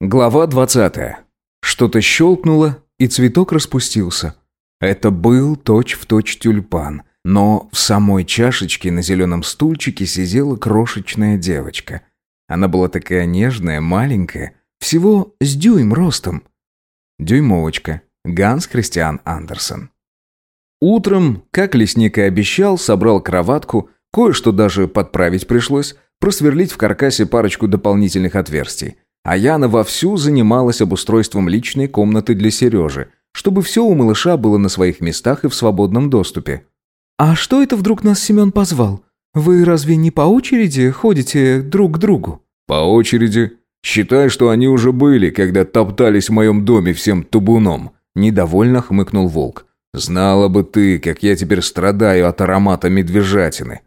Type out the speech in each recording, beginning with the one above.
Глава 20. Что-то щелкнуло, и цветок распустился. Это был точь-в-точь тюльпан, но в самой чашечке на зеленом стульчике сидела крошечная девочка. Она была такая нежная, маленькая, всего с дюйм ростом. Дюймовочка. Ганс Христиан Андерсон. Утром, как лесник и обещал, собрал кроватку, кое-что даже подправить пришлось, просверлить в каркасе парочку дополнительных отверстий – а Яна вовсю занималась обустройством личной комнаты для Сережи, чтобы все у малыша было на своих местах и в свободном доступе. «А что это вдруг нас Семен позвал? Вы разве не по очереди ходите друг к другу?» «По очереди. Считай, что они уже были, когда топтались в моем доме всем табуном», – недовольно хмыкнул волк. «Знала бы ты, как я теперь страдаю от аромата медвежатины».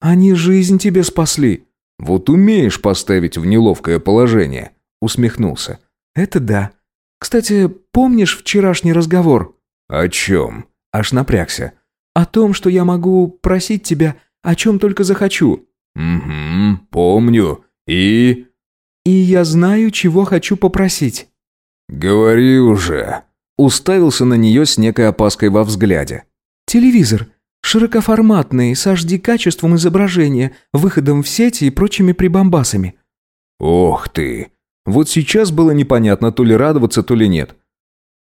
«Они жизнь тебе спасли». «Вот умеешь поставить в неловкое положение» усмехнулся. «Это да. Кстати, помнишь вчерашний разговор?» «О чем?» Аж напрягся. «О том, что я могу просить тебя о чем только захочу». «Угу, помню. И...» «И я знаю, чего хочу попросить». «Говори уже». Уставился на нее с некой опаской во взгляде. «Телевизор. Широкоформатный, с HD-качеством изображения, выходом в сети и прочими прибамбасами». «Ох ты! Вот сейчас было непонятно, то ли радоваться, то ли нет.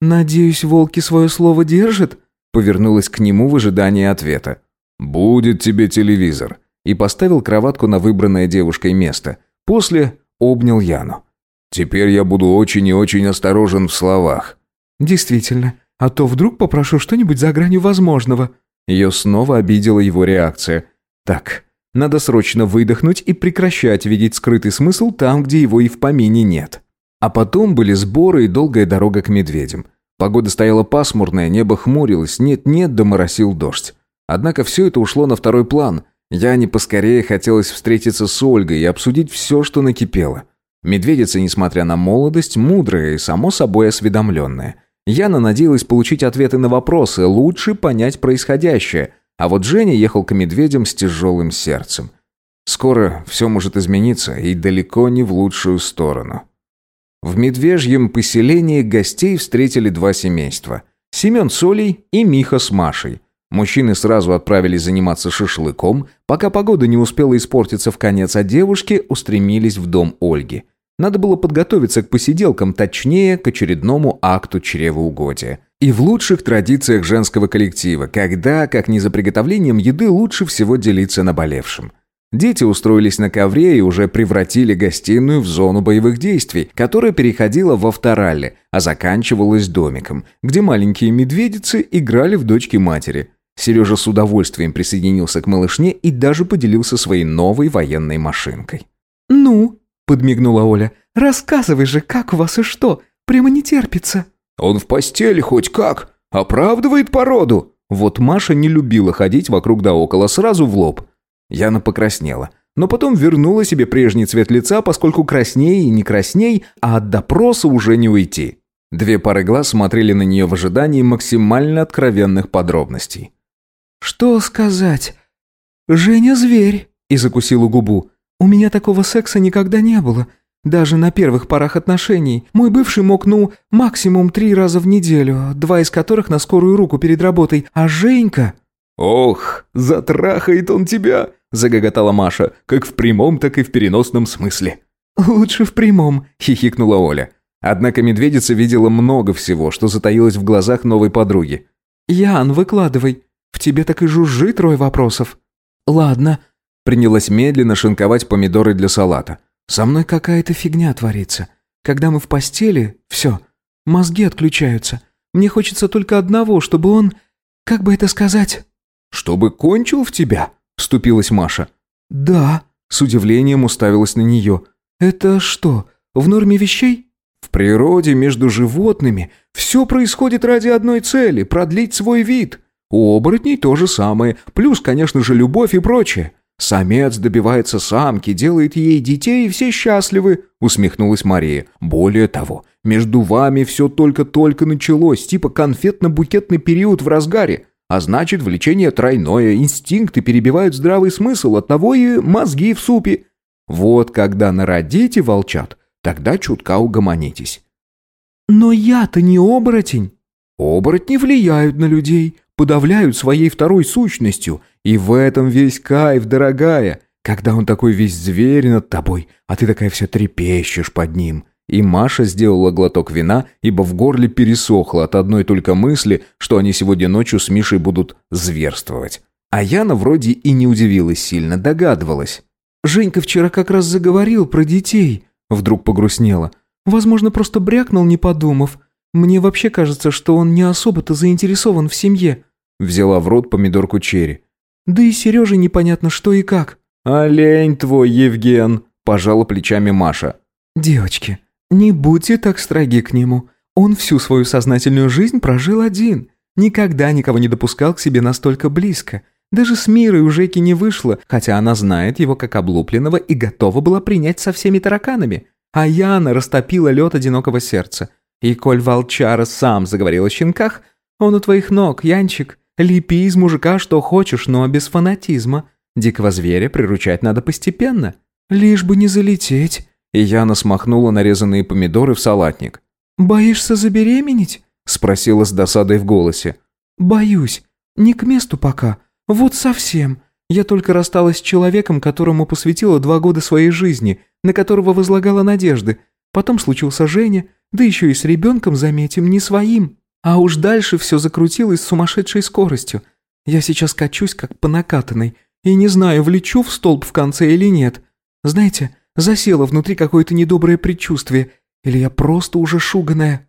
«Надеюсь, волки свое слово держат?» Повернулась к нему в ожидании ответа. «Будет тебе телевизор». И поставил кроватку на выбранное девушкой место. После обнял Яну. «Теперь я буду очень и очень осторожен в словах». «Действительно. А то вдруг попрошу что-нибудь за гранью возможного». Ее снова обидела его реакция. «Так, надо срочно выдохнуть и прекращать видеть скрытый смысл там, где его и в помине нет. А потом были сборы и долгая дорога к медведям. Погода стояла пасмурная, небо хмурилось, нет-нет, да моросил дождь. Однако все это ушло на второй план. Я не поскорее хотелось встретиться с Ольгой и обсудить все, что накипело. Медведица, несмотря на молодость, мудрая и, само собой, осведомленная. Яна надеялась получить ответы на вопросы, лучше понять происходящее – а вот Женя ехал к медведям с тяжелым сердцем. Скоро все может измениться, и далеко не в лучшую сторону. В медвежьем поселении гостей встретили два семейства. Семен с Олей и Миха с Машей. Мужчины сразу отправились заниматься шашлыком, пока погода не успела испортиться в конец, а девушки устремились в дом Ольги. Надо было подготовиться к посиделкам, точнее, к очередному акту чревоугодия. И в лучших традициях женского коллектива, когда, как не за приготовлением еды, лучше всего делиться наболевшим. Дети устроились на ковре и уже превратили гостиную в зону боевых действий, которая переходила во вторале, а заканчивалась домиком, где маленькие медведицы играли в дочки матери. Сережа с удовольствием присоединился к малышне и даже поделился своей новой военной машинкой. «Ну?» – подмигнула Оля. «Рассказывай же, как у вас и что? Прямо не терпится». Он в постели хоть как? Оправдывает породу?» Вот Маша не любила ходить вокруг да около, сразу в лоб. Яна покраснела. Но потом вернула себе прежний цвет лица, поскольку красней и не красней, а от допроса уже не уйти. Две пары глаз смотрели на нее в ожидании максимально откровенных подробностей. «Что сказать? Женя зверь!» и закусила губу. «У меня такого секса никогда не было. Даже на первых порах отношений мой бывший мог, ну, максимум три раза в неделю, два из которых на скорую руку перед работой, а Женька...» «Ох, затрахает он тебя!» – загоготала Маша, как в прямом, так и в переносном смысле. «Лучше в прямом», – хихикнула Оля. Однако медведица видела много всего, что затаилось в глазах новой подруги. «Ян, выкладывай. В тебе так и жужжит трое вопросов». «Ладно», – принялась медленно шинковать помидоры для салата. Со мной какая-то фигня творится. Когда мы в постели, все, мозги отключаются. Мне хочется только одного, чтобы он... Как бы это сказать?» «Чтобы кончил в тебя?» – вступилась Маша. «Да», – с удивлением уставилась на нее. «Это что, в норме вещей?» «В природе между животными все происходит ради одной цели – продлить свой вид. У оборотней то же самое, плюс, конечно же, любовь и прочее. «Самец добивается самки, делает ей детей, и все счастливы», — усмехнулась Мария. «Более того, между вами все только-только началось, типа конфетно-букетный период в разгаре. А значит, влечение тройное, инстинкты перебивают здравый смысл, от того и мозги в супе. Вот когда народите волчат, Тогда чутка угомонитесь». «Но я-то не оборотень». «Оборотни влияют на людей, подавляют своей второй сущностью. И в этом весь кайф, дорогая. Когда он такой весь зверь над тобой, а ты такая вся трепещешь под ним». И Маша сделала глоток вина, ибо в горле пересохло от одной только мысли, что они сегодня ночью с Мишей будут зверствовать. А Яна вроде и не удивилась сильно, догадывалась. «Женька вчера как раз заговорил про детей», — вдруг погрустнела. «Возможно, просто брякнул, не подумав. Мне вообще кажется, что он не особо-то заинтересован в семье», — взяла в рот помидорку черри. «Да и Сереже непонятно что и как». «Олень твой, Евген», — пожала плечами Маша. «Девочки, не будьте так строги к нему. Он всю свою сознательную жизнь прожил один. Никогда никого не допускал к себе настолько близко. Даже с Мирой у Жеки не вышло, хотя она знает его как облупленного и готова была принять со всеми тараканами. А Яна растопила лед одинокого сердца. И коль волчара сам заговорил о щенках, он у твоих ног, Янчик. Лепи из мужика что хочешь, но без фанатизма. Дикого зверя приручать надо постепенно. Лишь бы не залететь и Яна смахнула нарезанные помидоры в салатник. «Боишься забеременеть?» – спросила с досадой в голосе. «Боюсь. Не к месту пока. Вот совсем. Я только рассталась с человеком, которому посвятила два года своей жизни, на которого возлагала надежды. Потом случился Женя, да еще и с ребенком, заметим, не своим. А уж дальше все закрутилось с сумасшедшей скоростью. Я сейчас качусь, как по накатанной, и не знаю, влечу в столб в конце или нет. Знаете, Засело внутри какое-то недоброе предчувствие. Или я просто уже шуганая?»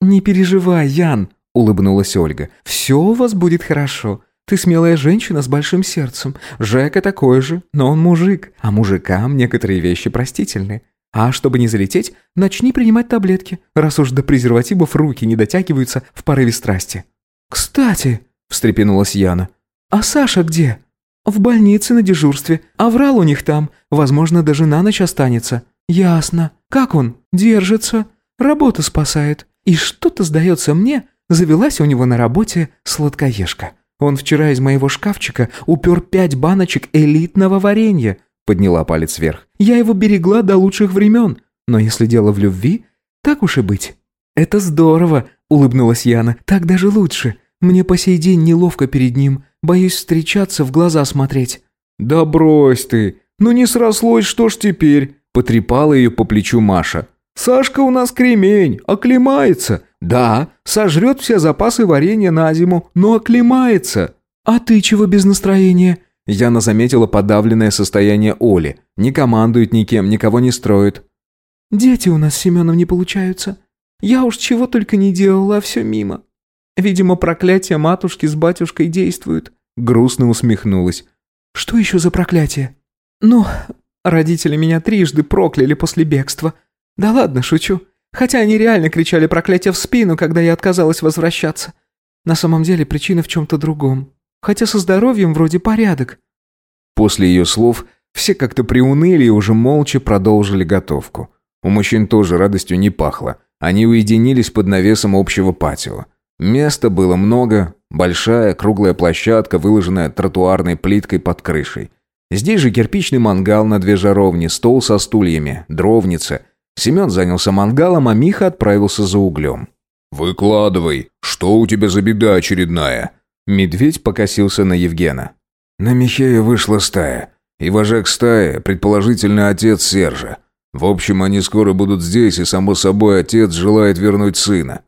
«Не переживай, Ян», — улыбнулась Ольга. «Все у вас будет хорошо. Ты смелая женщина с большим сердцем. Жека такой же, но он мужик. А мужикам некоторые вещи простительны. А чтобы не залететь, начни принимать таблетки, раз уж до презервативов руки не дотягиваются в порыве страсти». «Кстати», — встрепенулась Яна, — «а Саша где?» «В больнице на дежурстве. Аврал у них там. Возможно, даже на ночь останется». «Ясно. Как он? Держится. Работа спасает. И что-то, сдается мне, завелась у него на работе сладкоежка. Он вчера из моего шкафчика упер пять баночек элитного варенья». Подняла палец вверх. «Я его берегла до лучших времен. Но если дело в любви, так уж и быть». «Это здорово», — улыбнулась Яна. «Так даже лучше. Мне по сей день неловко перед ним. Боюсь встречаться, в глаза смотреть». «Да брось ты! Ну не срослось, что ж теперь?» Потрепала ее по плечу Маша. «Сашка у нас кремень, оклемается. Да, сожрет все запасы варенья на зиму, но оклемается». «А ты чего без настроения?» Яна заметила подавленное состояние Оли. Не командует никем, никого не строит. «Дети у нас с Семеном не получаются. Я уж чего только не делала, а все мимо. Видимо, проклятие матушки с батюшкой действуют. Грустно усмехнулась. Что еще за проклятие? Ну, родители меня трижды прокляли после бегства. Да ладно, шучу. Хотя они реально кричали проклятие в спину, когда я отказалась возвращаться. На самом деле причина в чем-то другом. Хотя со здоровьем вроде порядок. После ее слов все как-то приуныли и уже молча продолжили готовку. У мужчин тоже радостью не пахло. Они уединились под навесом общего патио. Места было много, большая круглая площадка, выложенная тротуарной плиткой под крышей. Здесь же кирпичный мангал на две жаровни, стол со стульями, дровница. Семен занялся мангалом, а Миха отправился за углем. «Выкладывай, что у тебя за беда очередная?» Медведь покосился на Евгена. «На Михея вышла стая, и вожак стаи, предположительно отец Сержа. В общем, они скоро будут здесь, и, само собой, отец желает вернуть сына.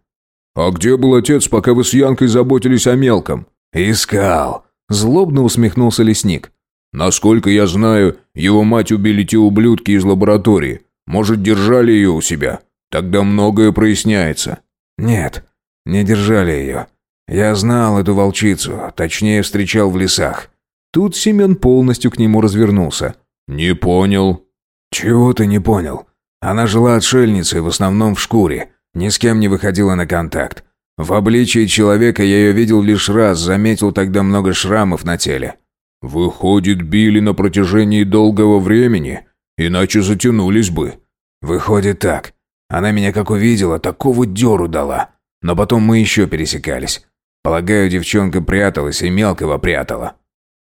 «А где был отец, пока вы с Янкой заботились о мелком?» «Искал», – злобно усмехнулся лесник. «Насколько я знаю, его мать убили те ублюдки из лаборатории. Может, держали ее у себя? Тогда многое проясняется». «Нет, не держали ее. Я знал эту волчицу, точнее, встречал в лесах». Тут Семен полностью к нему развернулся. «Не понял». «Чего ты не понял? Она жила отшельницей, в основном в шкуре. Ни с кем не выходила на контакт. В обличии человека я ее видел лишь раз, заметил тогда много шрамов на теле. Выходит, били на протяжении долгого времени, иначе затянулись бы. Выходит так. Она меня как увидела, такого дёру дала. Но потом мы еще пересекались. Полагаю, девчонка пряталась и мелкого прятала.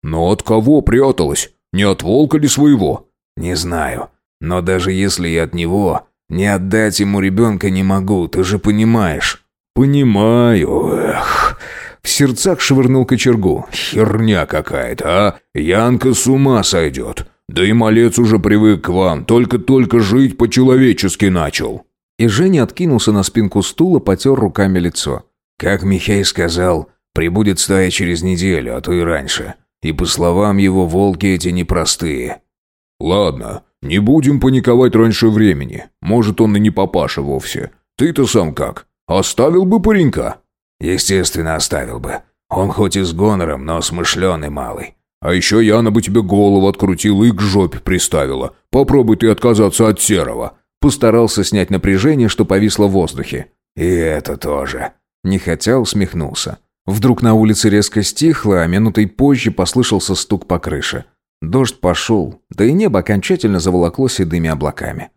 Но от кого пряталась? Не от волка ли своего? Не знаю. Но даже если и от него, Не отдать ему ребенка не могу, ты же понимаешь». «Понимаю, эх». В сердцах швырнул кочергу. «Херня какая-то, а? Янка с ума сойдет. Да и малец уже привык к вам, только-только жить по-человечески начал». И Женя откинулся на спинку стула, потер руками лицо. «Как Михей сказал, прибудет стая через неделю, а то и раньше. И по словам его, волки эти непростые». «Ладно, не будем паниковать раньше времени. Может, он и не папаша вовсе. Ты-то сам как? Оставил бы паренька?» «Естественно, оставил бы. Он хоть и с гонором, но смышленый малый. А еще Яна бы тебе голову открутила и к жопе приставила. Попробуй ты отказаться от серого». Постарался снять напряжение, что повисло в воздухе. «И это тоже». Нехотя усмехнулся. Вдруг на улице резко стихло, а минутой позже послышался стук по крыше. Дождь пошел, да и небо окончательно заволокло седыми облаками.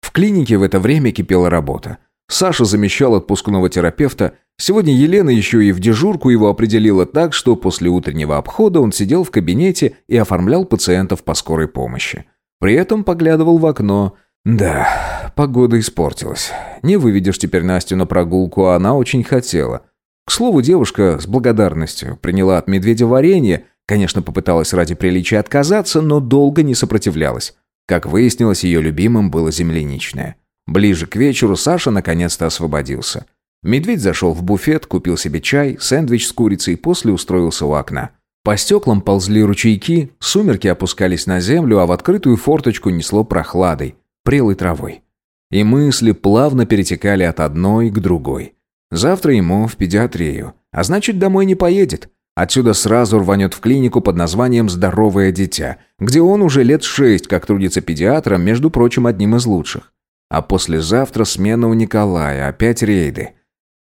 В клинике в это время кипела работа. Саша замещал отпускного терапевта. Сегодня Елена еще и в дежурку его определила так, что после утреннего обхода он сидел в кабинете и оформлял пациентов по скорой помощи. При этом поглядывал в окно. Да, погода испортилась. Не выведешь теперь Настю на прогулку, а она очень хотела. К слову, девушка с благодарностью приняла от медведя варенье, Конечно, попыталась ради приличия отказаться, но долго не сопротивлялась. Как выяснилось, ее любимым было земляничное. Ближе к вечеру Саша наконец-то освободился. Медведь зашел в буфет, купил себе чай, сэндвич с курицей и после устроился у окна. По стеклам ползли ручейки, сумерки опускались на землю, а в открытую форточку несло прохладой, прелой травой. И мысли плавно перетекали от одной к другой. Завтра ему в педиатрию, а значит, домой не поедет. Отсюда сразу рванет в клинику под названием «Здоровое дитя», где он уже лет шесть как трудится педиатром, между прочим, одним из лучших. А послезавтра смена у Николая, опять рейды.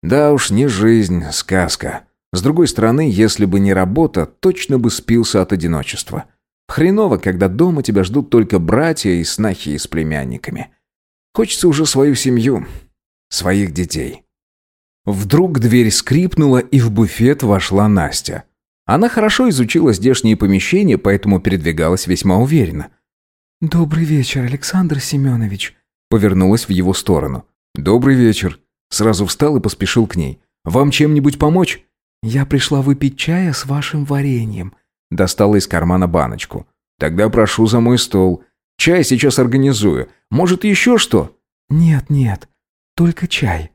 Да уж, не жизнь, сказка. С другой стороны, если бы не работа, точно бы спился от одиночества. Хреново, когда дома тебя ждут только братья и снахи с племянниками. Хочется уже свою семью, своих детей. Вдруг дверь скрипнула, и в буфет вошла Настя. Она хорошо изучила здешние помещения, поэтому передвигалась весьма уверенно. «Добрый вечер, Александр Семенович», — повернулась в его сторону. «Добрый вечер». Сразу встал и поспешил к ней. «Вам чем-нибудь помочь?» «Я пришла выпить чая с вашим вареньем», — достала из кармана баночку. «Тогда прошу за мой стол. Чай сейчас организую. Может, еще что?» «Нет, нет, только чай»,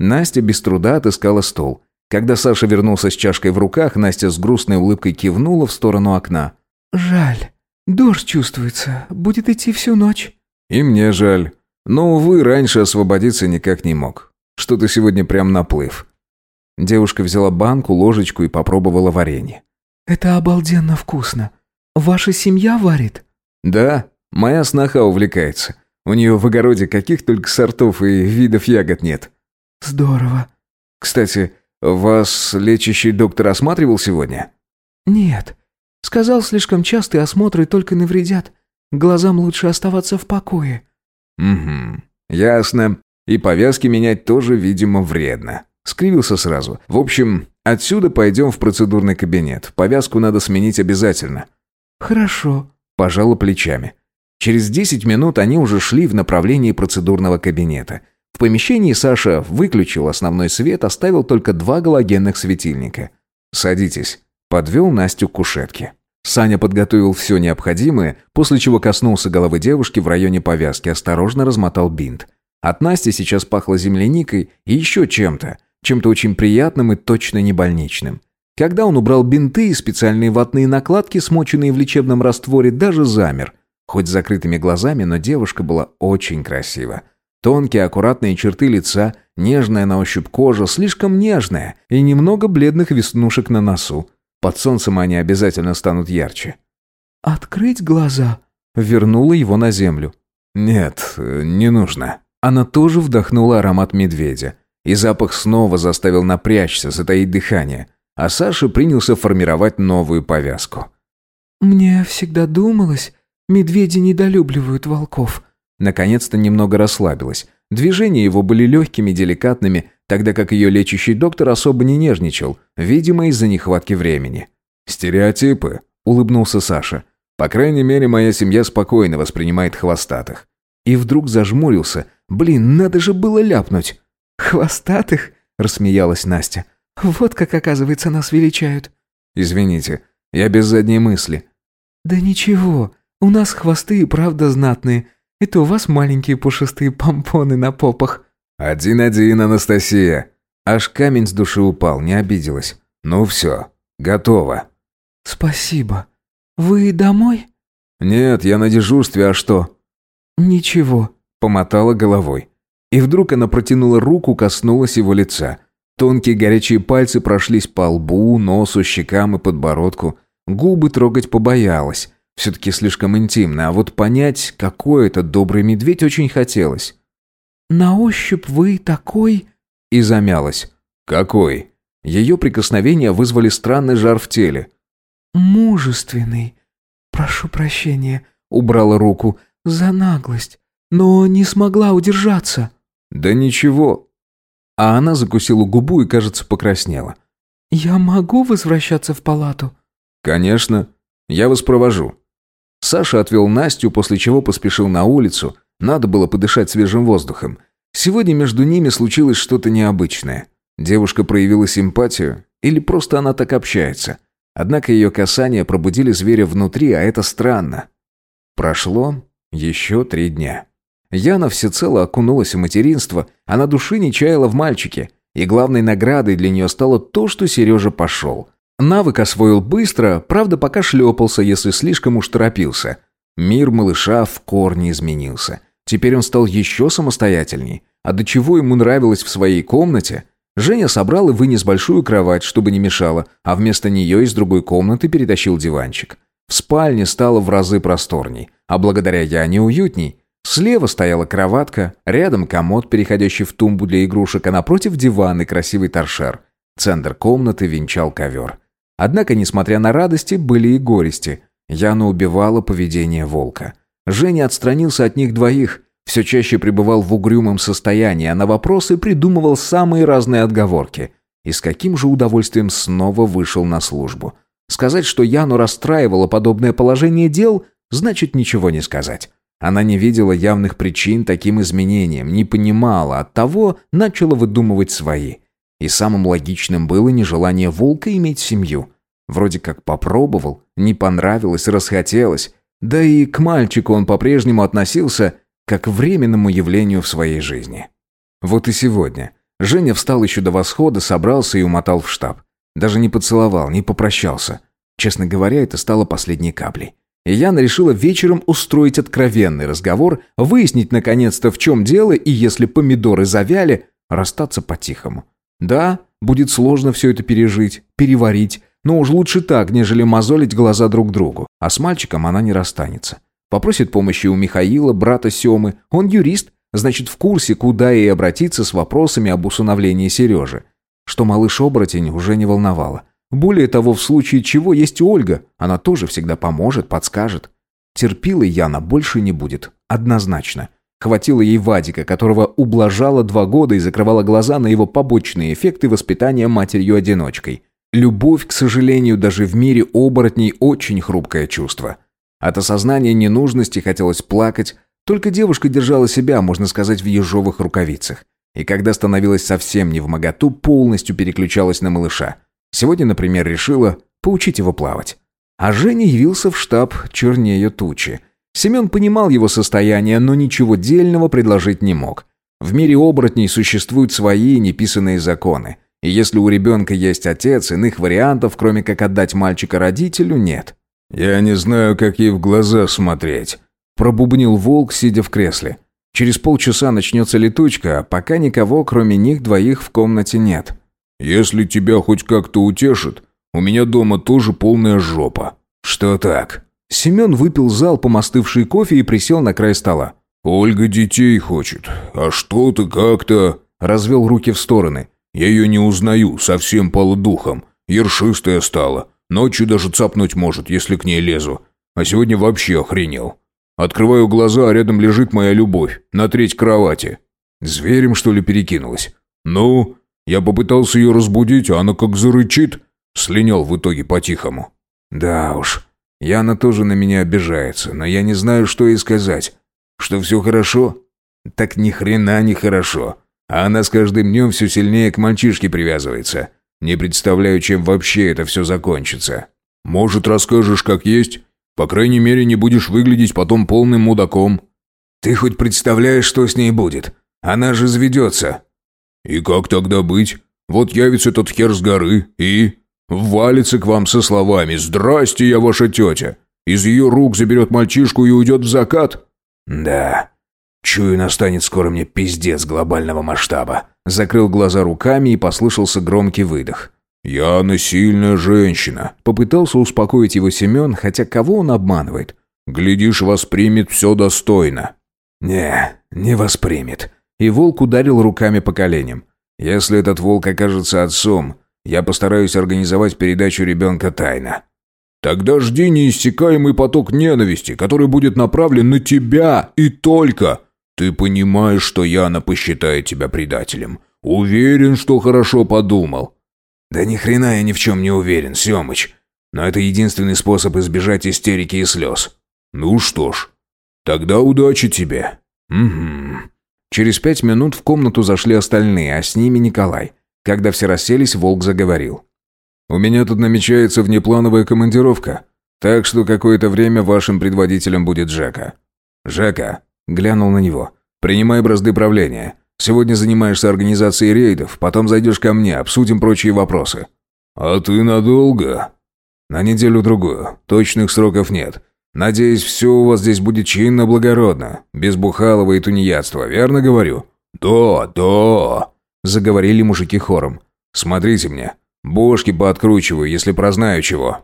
Настя без труда отыскала стол. Когда Саша вернулся с чашкой в руках, Настя с грустной улыбкой кивнула в сторону окна. «Жаль. Дождь чувствуется. Будет идти всю ночь». «И мне жаль. Но, увы, раньше освободиться никак не мог. Что-то сегодня прям наплыв». Девушка взяла банку, ложечку и попробовала варенье. «Это обалденно вкусно. Ваша семья варит?» «Да, моя сноха увлекается. У нее в огороде каких только сортов и видов ягод нет». «Здорово». «Кстати, вас лечащий доктор осматривал сегодня?» «Нет. Сказал, слишком частые осмотры только навредят. Глазам лучше оставаться в покое». «Угу. Ясно. И повязки менять тоже, видимо, вредно». Скривился сразу. «В общем, отсюда пойдем в процедурный кабинет. Повязку надо сменить обязательно». «Хорошо», – пожала плечами. Через десять минут они уже шли в направлении процедурного кабинета. В помещении Саша выключил основной свет, оставил только два галогенных светильника. «Садитесь», – подвел Настю к кушетке. Саня подготовил все необходимое, после чего коснулся головы девушки в районе повязки, осторожно размотал бинт. От Насти сейчас пахло земляникой и еще чем-то, чем-то очень приятным и точно не больничным. Когда он убрал бинты и специальные ватные накладки, смоченные в лечебном растворе, даже замер. Хоть с закрытыми глазами, но девушка была очень красива. Тонкие, аккуратные черты лица, нежная на ощупь кожа, слишком нежная, и немного бледных веснушек на носу. Под солнцем они обязательно станут ярче. «Открыть глаза?» Вернула его на землю. «Нет, не нужно». Она тоже вдохнула аромат медведя. И запах снова заставил напрячься, затаить дыхание. А Саша принялся формировать новую повязку. «Мне всегда думалось, медведи недолюбливают волков», Наконец-то немного расслабилась. Движения его были легкими, деликатными, тогда как ее лечащий доктор особо не нежничал, видимо, из-за нехватки времени. «Стереотипы», — улыбнулся Саша. «По крайней мере, моя семья спокойно воспринимает хвостатых». И вдруг зажмурился. Блин, надо же было ляпнуть. «Хвостатых?» – рассмеялась Настя. «Вот как, оказывается, нас величают». «Извините, я без задней мысли». «Да ничего, у нас хвосты и правда знатные. Это у вас маленькие пушистые помпоны на попах». «Один-один, Анастасия». Аж камень с души упал, не обиделась. «Ну все, готово». «Спасибо. Вы домой?» «Нет, я на дежурстве, а что?» «Ничего», — помотала головой. И вдруг она протянула руку, коснулась его лица. Тонкие горячие пальцы прошлись по лбу, носу, щекам и подбородку. Губы трогать побоялась. Все-таки слишком интимно, а вот понять, какой это добрый медведь, очень хотелось. «На ощупь вы такой...» И замялась. «Какой?» Ее прикосновения вызвали странный жар в теле. «Мужественный. Прошу прощения», — убрала руку, — «за наглость. Но не смогла удержаться». «Да ничего». А она закусила губу и, кажется, покраснела. «Я могу возвращаться в палату?» «Конечно. Я вас провожу». Саша отвел Настю, после чего поспешил на улицу. Надо было подышать свежим воздухом. Сегодня между ними случилось что-то необычное. Девушка проявила симпатию, или просто она так общается. Однако ее касания пробудили зверя внутри, а это странно. Прошло еще три дня. Яна всецело окунулась в материнство, а на души не чаяла в мальчике. И главной наградой для нее стало то, что Сережа пошел. Навык освоил быстро, правда пока шлепался, если слишком уж торопился. Мир малыша в корне изменился. Теперь он стал еще самостоятельней. А до чего ему нравилось в своей комнате? Женя собрал и вынес большую кровать, чтобы не мешало, а вместо нее из другой комнаты перетащил диванчик. В спальне стало в разы просторней, а благодаря Яне уютней. Слева стояла кроватка, рядом комод, переходящий в тумбу для игрушек, а напротив диван и красивый торшер. Центр комнаты венчал ковер. Однако, несмотря на радости, были и горести. Яна убивала поведение волка. Женя отстранился от них двоих, все чаще пребывал в угрюмом состоянии, а на вопросы придумывал самые разные отговорки. И с каким же удовольствием снова вышел на службу. Сказать, что Яну расстраивало подобное положение дел, значит ничего не сказать. Она не видела явных причин таким изменениям, не понимала, оттого начала выдумывать свои. И самым логичным было нежелание волка иметь семью. Вроде как попробовал, не понравилось, расхотелось. Да и к мальчику он по-прежнему относился как к временному явлению в своей жизни. Вот и сегодня. Женя встал еще до восхода, собрался и умотал в штаб. Даже не поцеловал, не попрощался. Честно говоря, это стало последней каплей. И Яна решила вечером устроить откровенный разговор, выяснить наконец-то в чем дело и если помидоры завяли, расстаться по-тихому. Да, будет сложно все это пережить, переварить, но уж лучше так, нежели мозолить глаза друг другу. А с мальчиком она не расстанется. Попросит помощи у Михаила, брата Семы. Он юрист, значит в курсе, куда ей обратиться с вопросами об усыновлении Сережи. Что малыш-оборотень уже не волновало. Более того, в случае чего есть Ольга. Она тоже всегда поможет, подскажет. Терпилой Яна больше не будет. Однозначно. Хватило ей Вадика, которого ублажала два года и закрывала глаза на его побочные эффекты воспитания матерью-одиночкой. Любовь, к сожалению, даже в мире оборотней очень хрупкое чувство. От осознания ненужности хотелось плакать, только девушка держала себя, можно сказать, в ежовых рукавицах. И когда становилась совсем не в моготу, полностью переключалась на малыша – Сегодня, например, решила поучить его плавать. А Женя явился в штаб чернее тучи. Семен понимал его состояние, но ничего дельного предложить не мог. В мире оборотней существуют свои неписанные законы. И если у ребенка есть отец, иных вариантов, кроме как отдать мальчика родителю, нет. «Я не знаю, как ей в глаза смотреть», – пробубнил волк, сидя в кресле. Через полчаса начнется летучка, а пока никого, кроме них двоих, в комнате нет. Если тебя хоть как-то утешит, у меня дома тоже полная жопа. Что так? Семен выпил залпом остывший кофе и присел на край стола. Ольга детей хочет, а что-то как-то... Развел руки в стороны. Я ее не узнаю, совсем пала духом. Ершистая стала. Ночью даже цапнуть может, если к ней лезу. А сегодня вообще охренел. Открываю глаза, а рядом лежит моя любовь, на треть кровати. Зверем, что ли, перекинулась? Ну, я попытался ее разбудить, а она как зарычит. Слинял в итоге по-тихому. Да уж, Яна тоже на меня обижается, но я не знаю, что ей сказать. Что все хорошо? Так ни хрена не хорошо. А она с каждым днем все сильнее к мальчишке привязывается. Не представляю, чем вообще это все закончится. Может, расскажешь, как есть? По крайней мере, не будешь выглядеть потом полным мудаком. Ты хоть представляешь, что с ней будет? Она же заведется. И как тогда быть? Вот явится этот хер с горы и... Валится к вам со словами «Здрасте, я ваша тетя!» Из ее рук заберет мальчишку и уйдет в закат? Да. Чую, настанет скоро мне пиздец глобального масштаба. Закрыл глаза руками и послышался громкий выдох. «Яна сильная женщина», — попытался успокоить его Семен, хотя кого он обманывает. «Глядишь, воспримет все достойно». «Не, не воспримет». И волк ударил руками по коленям. «Если этот волк окажется отцом, я постараюсь организовать передачу ребенка тайно». «Тогда жди неиссякаемый поток ненависти, который будет направлен на тебя и только. Ты понимаешь, что Яна посчитает тебя предателем. Уверен, что хорошо подумал». «Да ни хрена я ни в чем не уверен, Семыч. Но это единственный способ избежать истерики и слез». «Ну что ж, тогда удачи тебе». «Угу». Через пять минут в комнату зашли остальные, а с ними Николай. Когда все расселись, Волк заговорил. «У меня тут намечается внеплановая командировка, так что какое-то время вашим предводителем будет Жека». «Жека», — глянул на него, — «принимай бразды правления. Сегодня занимаешься организацией рейдов, потом зайдешь ко мне, обсудим прочие вопросы». «А ты надолго?» «На неделю-другую. Точных сроков нет. Надеюсь, все у вас здесь будет чинно-благородно, без бухалова и тунеядства, верно говорю?» «Да, да», — заговорили мужики хором. «Смотрите мне. Бошки пооткручиваю, если прознаю чего».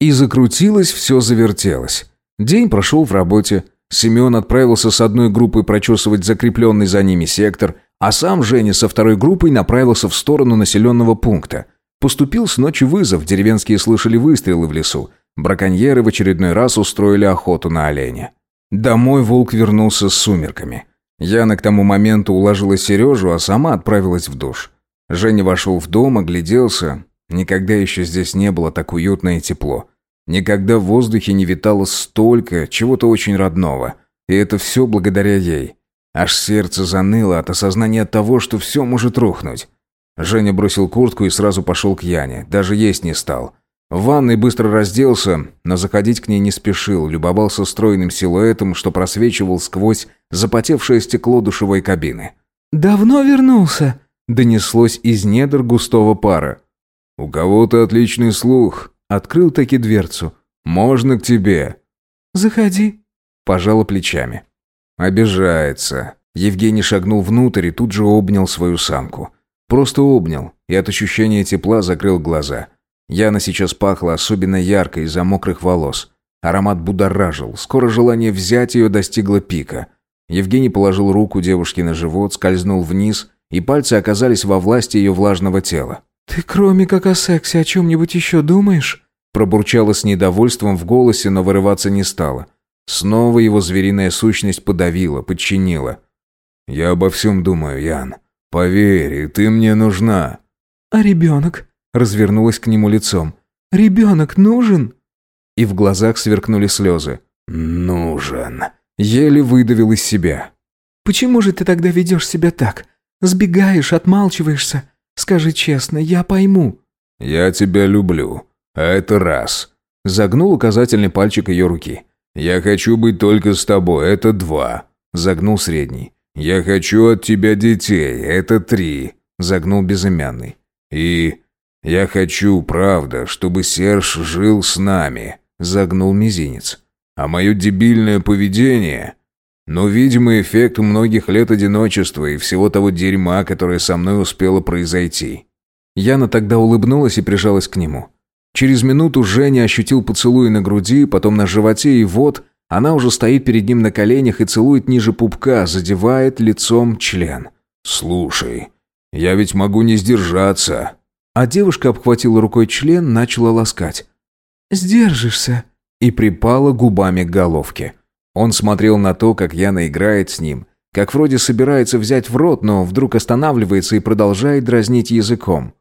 И закрутилось, все завертелось. День прошел в работе. Семен отправился с одной группой прочесывать закрепленный за ними сектор, а сам Женя со второй группой направился в сторону населенного пункта. Поступил с ночи вызов, деревенские слышали выстрелы в лесу. Браконьеры в очередной раз устроили охоту на оленя. Домой волк вернулся с сумерками. Яна к тому моменту уложила Сережу, а сама отправилась в душ. Женя вошел в дом, огляделся. Никогда еще здесь не было так уютно и тепло. Никогда в воздухе не витало столько чего-то очень родного. И это все благодаря ей. Аж сердце заныло от осознания того, что все может рухнуть. Женя бросил куртку и сразу пошел к Яне. Даже есть не стал. В ванной быстро разделся, но заходить к ней не спешил, любовался стройным силуэтом, что просвечивал сквозь запотевшее стекло душевой кабины. «Давно вернулся?» – донеслось из недр густого пара. «У кого-то отличный слух», Открыл таки дверцу. «Можно к тебе?» «Заходи», – пожала плечами. Обижается. Евгений шагнул внутрь и тут же обнял свою самку. Просто обнял и от ощущения тепла закрыл глаза. Яна сейчас пахла особенно ярко из-за мокрых волос. Аромат будоражил. Скоро желание взять ее достигло пика. Евгений положил руку девушке на живот, скользнул вниз, и пальцы оказались во власти ее влажного тела. «Ты кроме как о сексе о чем-нибудь еще думаешь?» Пробурчала с недовольством в голосе, но вырываться не стала. Снова его звериная сущность подавила, подчинила. «Я обо всем думаю, Ян. Поверь, ты мне нужна». «А ребенок?» Развернулась к нему лицом. «Ребенок нужен?» И в глазах сверкнули слезы. «Нужен». Еле выдавил из себя. «Почему же ты тогда ведешь себя так? Сбегаешь, отмалчиваешься? Скажи честно, я пойму». «Я тебя люблю. А это раз». Загнул указательный пальчик ее руки. «Я хочу быть только с тобой. Это два». Загнул средний. «Я хочу от тебя детей. Это три». Загнул безымянный. «И я хочу, правда, чтобы Серж жил с нами», загнул мизинец. «А мое дебильное поведение...» Но, видимо, эффект многих лет одиночества и всего того дерьма, которое со мной успело произойти. Яна тогда улыбнулась и прижалась к нему. Через минуту Женя ощутил поцелуй на груди, потом на животе, и вот она уже стоит перед ним на коленях и целует ниже пупка, задевает лицом член. «Слушай, я ведь могу не сдержаться». А девушка обхватила рукой член, начала ласкать. «Сдержишься». И припала губами к головке. Он смотрел на то, как Яна играет с ним, как вроде собирается взять в рот, но вдруг останавливается и продолжает дразнить языком.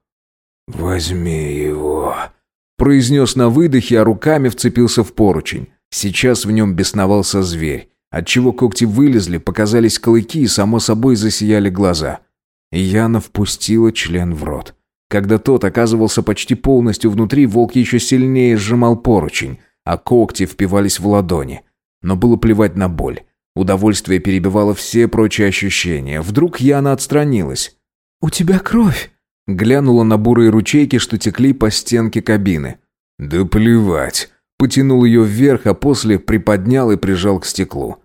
«Возьми его», – произнес на выдохе, а руками вцепился в поручень. Сейчас в нем бесновался зверь. Отчего когти вылезли, показались клыки и, само собой, засияли глаза. Яна впустила член в рот. Когда тот оказывался почти полностью внутри, волк еще сильнее сжимал поручень, а когти впивались в ладони. Но было плевать на боль. Удовольствие перебивало все прочие ощущения. Вдруг Яна отстранилась. «У тебя кровь!» Глянула на бурые ручейки, что текли по стенке кабины. «Да плевать!» Потянул ее вверх, а после приподнял и прижал к стеклу.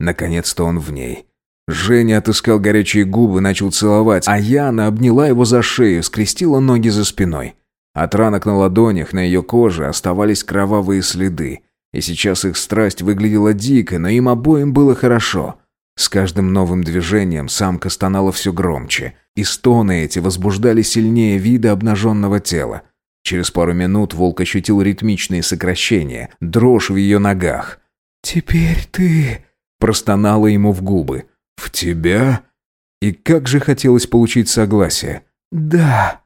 Наконец-то он в ней. Женя отыскал горячие губы, начал целовать, а Яна обняла его за шею, скрестила ноги за спиной. От ранок на ладонях, на ее коже оставались кровавые следы. И сейчас их страсть выглядела дико, но им обоим было хорошо. С каждым новым движением самка стонала все громче, и стоны эти возбуждали сильнее вида обнаженного тела. Через пару минут волк ощутил ритмичные сокращения, дрожь в ее ногах. «Теперь ты...» – простонала ему в губы. «В тебя?» И как же хотелось получить согласие. «Да».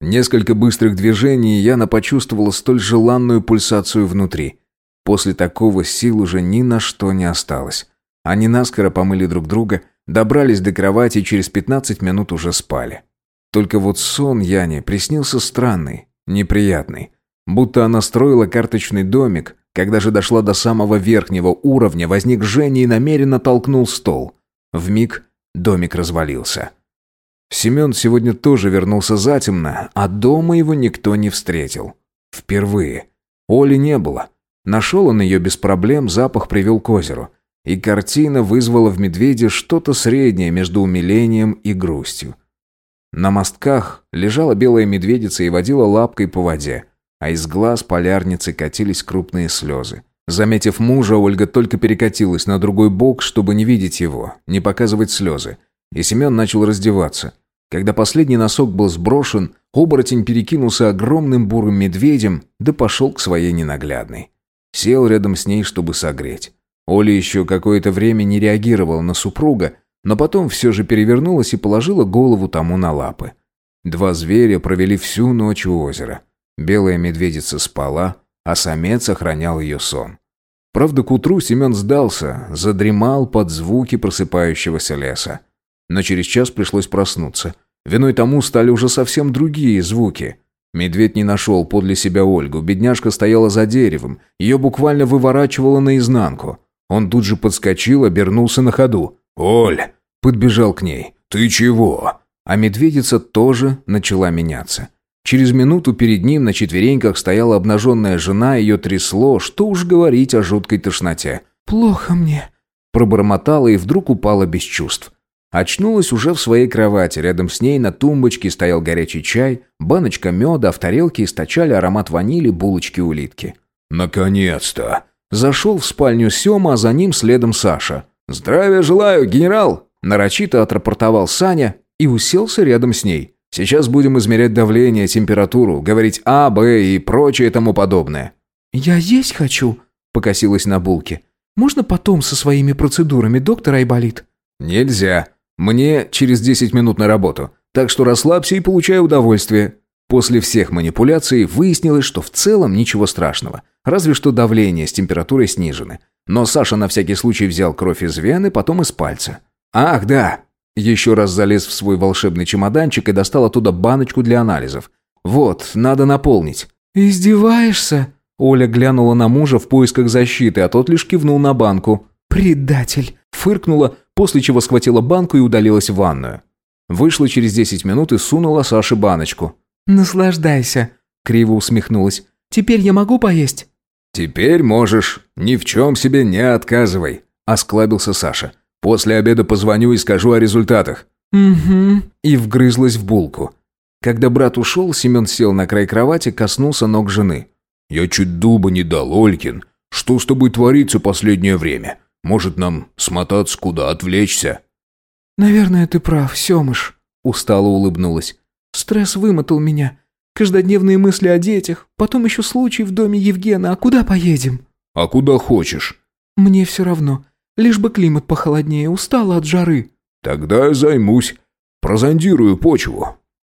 Несколько быстрых движений, и Яна почувствовала столь желанную пульсацию внутри. После такого сил уже ни на что не осталось. Они наскоро помыли друг друга, добрались до кровати и через 15 минут уже спали. Только вот сон Яне приснился странный, неприятный. Будто она строила карточный домик, когда же дошла до самого верхнего уровня, возник Женя и намеренно толкнул стол. В миг домик развалился. Семен сегодня тоже вернулся затемно, а дома его никто не встретил. Впервые. Оли не было. Нашел он ее без проблем, запах привел к озеру. И картина вызвала в медведе что-то среднее между умилением и грустью. На мостках лежала белая медведица и водила лапкой по воде, а из глаз полярницы катились крупные слезы. Заметив мужа, Ольга только перекатилась на другой бок, чтобы не видеть его, не показывать слезы. И Семен начал раздеваться. Когда последний носок был сброшен, оборотень перекинулся огромным бурым медведем, да пошел к своей ненаглядной. Сел рядом с ней, чтобы согреть. Оля еще какое-то время не реагировала на супруга, но потом все же перевернулась и положила голову тому на лапы. Два зверя провели всю ночь у озера. Белая медведица спала, а самец охранял ее сон. Правда, к утру Семен сдался, задремал под звуки просыпающегося леса. Но через час пришлось проснуться. Виной тому стали уже совсем другие звуки – Медведь не нашел подле себя Ольгу. Бедняжка стояла за деревом. Ее буквально выворачивало наизнанку. Он тут же подскочил, обернулся на ходу. «Оль!» Подбежал к ней. «Ты чего?» А медведица тоже начала меняться. Через минуту перед ним на четвереньках стояла обнаженная жена, ее трясло, что уж говорить о жуткой тошноте. «Плохо мне», пробормотала и вдруг упала без чувств. Очнулась уже в своей кровати. Рядом с ней на тумбочке стоял горячий чай, баночка меда, а в тарелке источали аромат ванили булочки-улитки. «Наконец-то!» Зашел в спальню Сема, а за ним следом Саша. «Здравия желаю, генерал!» Нарочито отрапортовал Саня и уселся рядом с ней. «Сейчас будем измерять давление, температуру, говорить А, Б и прочее тому подобное». «Я есть хочу», — покосилась на булке. «Можно потом со своими процедурами, доктор Айболит?» «Нельзя. Мне через 10 минут на работу, так что расслабься и получай удовольствие». После всех манипуляций выяснилось, что в целом ничего страшного, разве что давление с температурой снижены. Но Саша на всякий случай взял кровь из вены, потом из пальца. «Ах, да!» Еще раз залез в свой волшебный чемоданчик и достал оттуда баночку для анализов. «Вот, надо наполнить». «Издеваешься?» Оля глянула на мужа в поисках защиты, а тот лишь кивнул на банку. «Предатель!» Фыркнула, после чего схватила банку и удалилась в ванную. Вышла через десять минут и сунула Саше баночку. «Наслаждайся», — криво усмехнулась. «Теперь я могу поесть?» «Теперь можешь. Ни в чем себе не отказывай», — осклабился Саша. «После обеда позвоню и скажу о результатах». «Угу», — и вгрызлась в булку. Когда брат ушел, Семен сел на край кровати, коснулся ног жены. «Я чуть дуба не дал, Олькин. Что с тобой творится последнее время? Может, нам смотаться куда, отвлечься?» «Наверное, ты прав, Семыш», — устало улыбнулась. «Стресс вымотал меня. Каждодневные мысли о детях, потом еще случай в доме Евгена. А куда поедем?» «А куда хочешь». «Мне все равно. Лишь бы климат похолоднее, устала от жары». «Тогда займусь. Прозондирую почву.